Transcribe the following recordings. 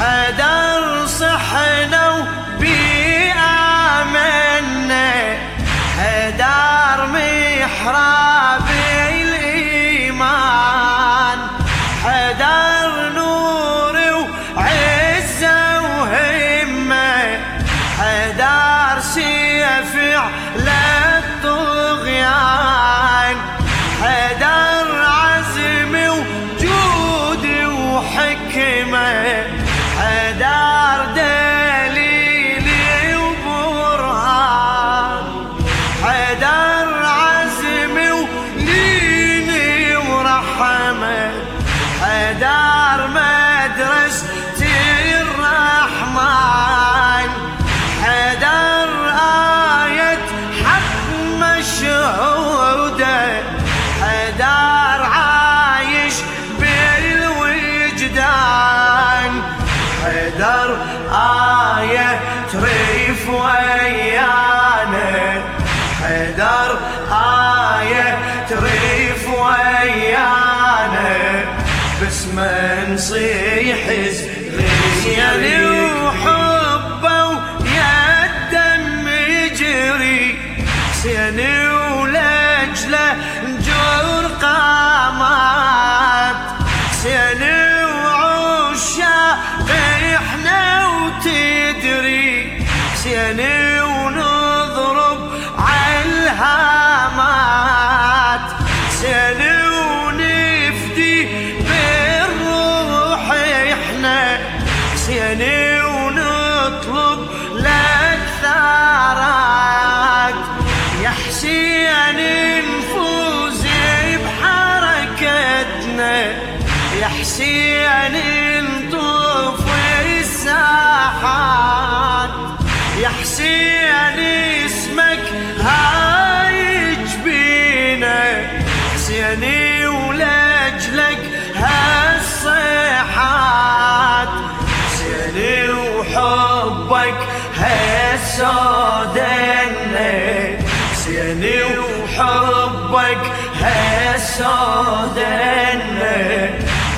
حدر بس ما نصيح زيني وحبه ويا الدم يجري. سيني ولجلة جور قامات سيني وعشاق إحنا وتدري. سيني حسين نطوف الساحات يا حسين اسمك هايج بينا. حسيني ولجلك هالصيحات. حسيني وحبك هالسودنا حسيني وحبك هالسودنا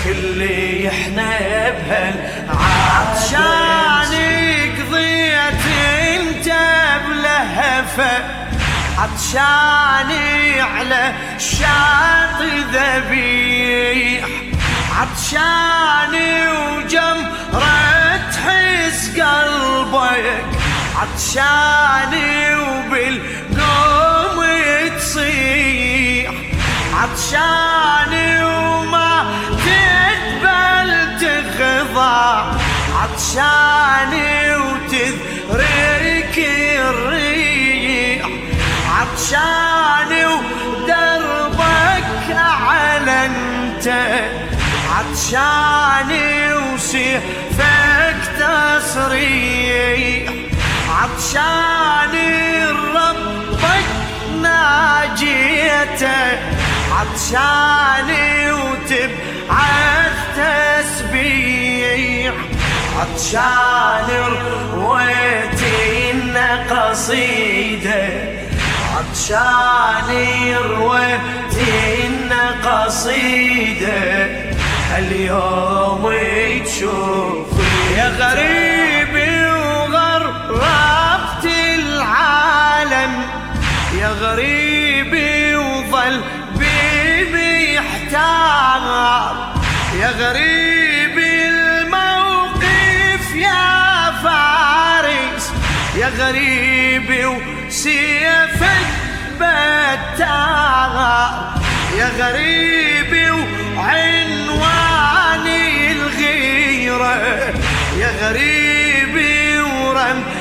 كل إحنا بهالعطشان. قضيت انت بلهفة. عطشاني على شاطئ ذبيح. عطشاني وجمرة حس قلبك. عطشاني وبالقوم تصيح. عطشاني وما تخضع عطشاني وتذريك الريح. عطشاني ودربك اعلنته عطشاني وسيفك تصريح. عطشاني ربك ناجيته. عطشاني وتبعث تسبيح. عطشاني رويتنا قصيدة. عطشاني رويتنا قصيدة. اليوم تشوف يا غريبي وغربت العالم. يا غريبي وظل يحتار يا غريبي الموقف يا فارس. يا غريبي وسيفك بتار يا غريبي وعنواني الغيرة. يا غريبي ورمزي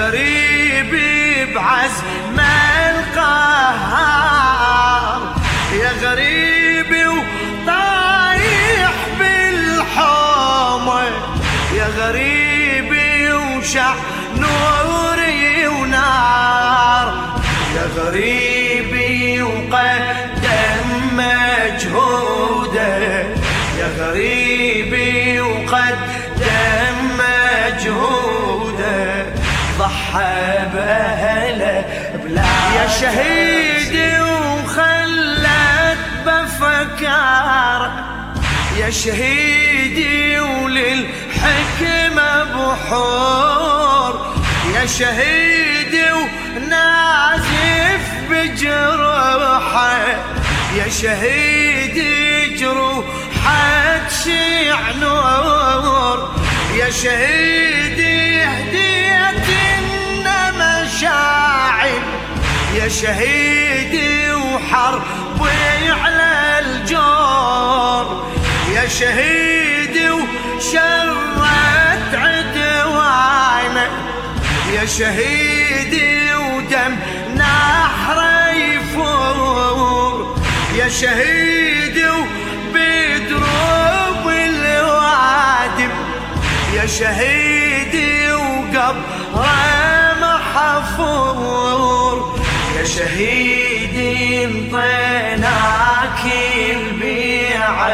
غريبي بعزم القهار يا غريبي وطايح بالحومة يا غريبي وشع شهيدي وخلت بفكار. يا شهيدي وللحكمة بحور. يا شهيدي ونازف بجروحه. يا شهيدي جروحك شيع نور. يا شهيدي هديت مشاعر يا شهيدي وحربي على الجور يا شهيدي وشرت عدوانك يا شهيدي ودم نحر يفور. يا شهيدي وبدروب الوادم. يا شهيدي وقبر محفور. يا شهيدي انطيناك البيعة.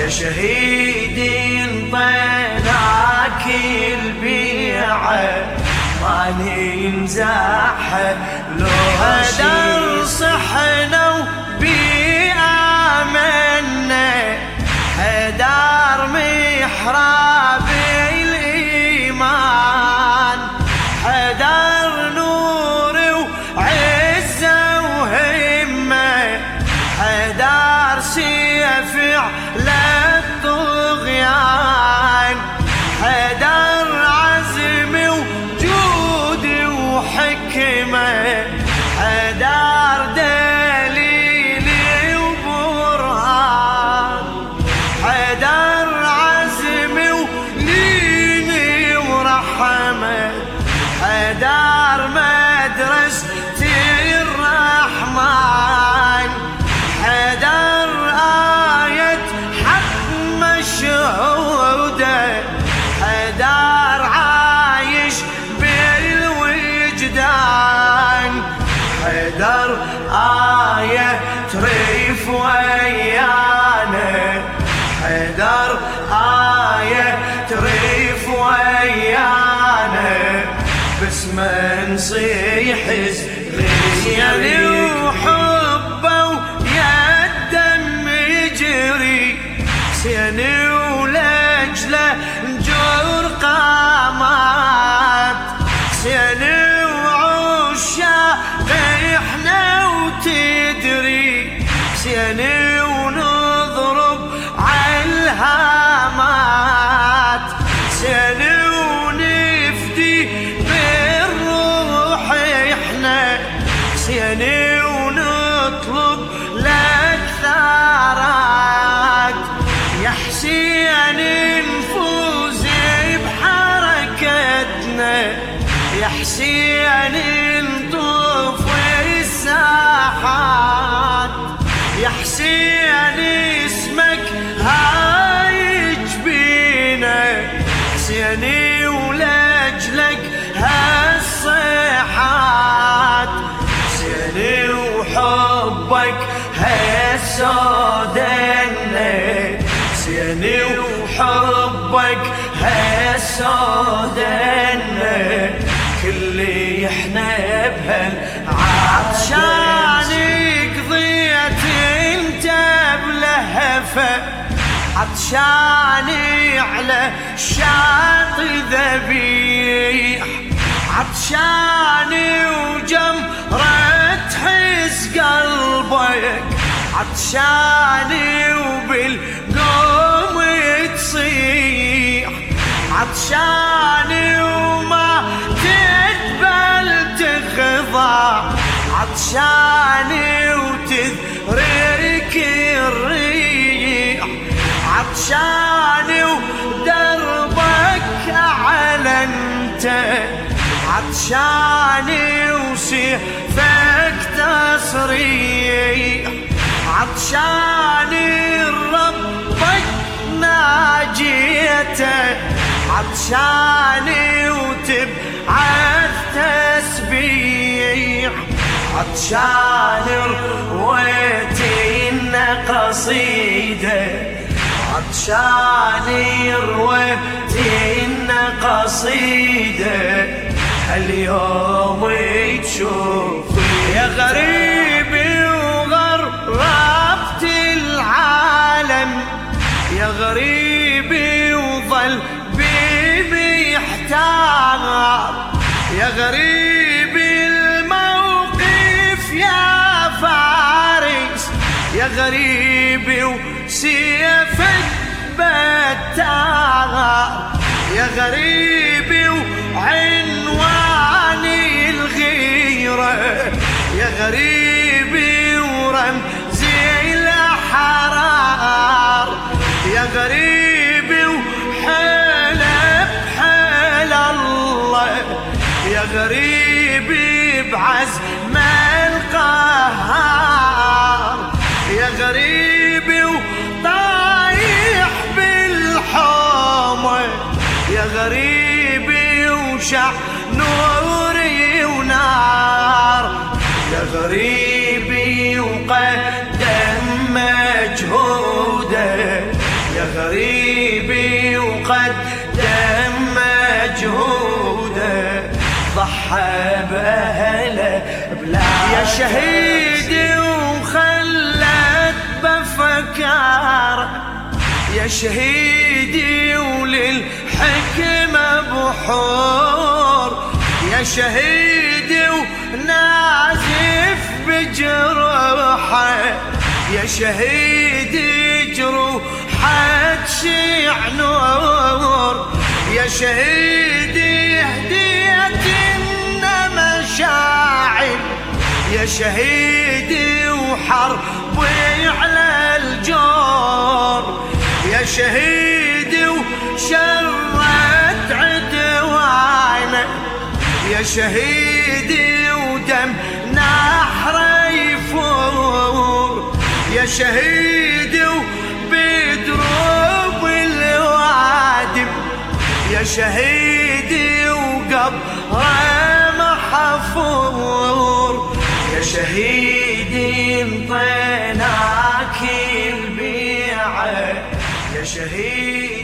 يا شهيدي انطيناك البيعة. ما ننزح لو هدر صحنا نصيح زيني وحبه ويا الدم يجري. سيني ولجله نجور قامات سيني وعشاق إحنا وتدري. سيني هالسودنا حسيني وحبك هالسودنا كل إحنا بهال عطشانك ضيت انت بلهفه عطشاني على شاطئ ذبيح. عطشاني وجمرة تحس قلبك عطشاني وبالقوم تصيح. عطشاني وما تقبل تخضع. عطشاني وتذريك الريح. عطشاني ودربك اعلنته عطشاني وسيفك تصريح. عطشاني ربك ناجيته عطشاني وتبعث تسبيح. عطشاني رويتي قصيدة عطشاني رويتي قصيدة. اليوم تشوف يا غريبي العالم. يا غريبي وظل بيبي يحتار. يا غريبي الموقف يا فارس. يا غريبي وسيفك بتار يا غريبي وعنواني الغيرة. يا غريبي يا غريبي وحيل بحيل الله. يا غريبي بعزم القهار. يا غريبي وطايح بالحومه يا غريبي وشع نوري ونار. يا غريبي وقدم مجهوده يا غريبي وقدم مجهوده ضحى بأهله بلا يا شهيدي وخلت بفكار. يا شهيدي وللحكمة بحور. يا شهيدي ونازف بجروحه. يا شهيدي جروحه تشيع نور. يا شهيدي هديتنا مشاعر يا شهيدي وحربي على الجور. يا شهيدي وشرت عدوانا يا شهيدي ودم نحر يفور. يا شهيدي يا شهيدي وقبر محفور يا شهيدي انطيناك البيعة. يا شهيدي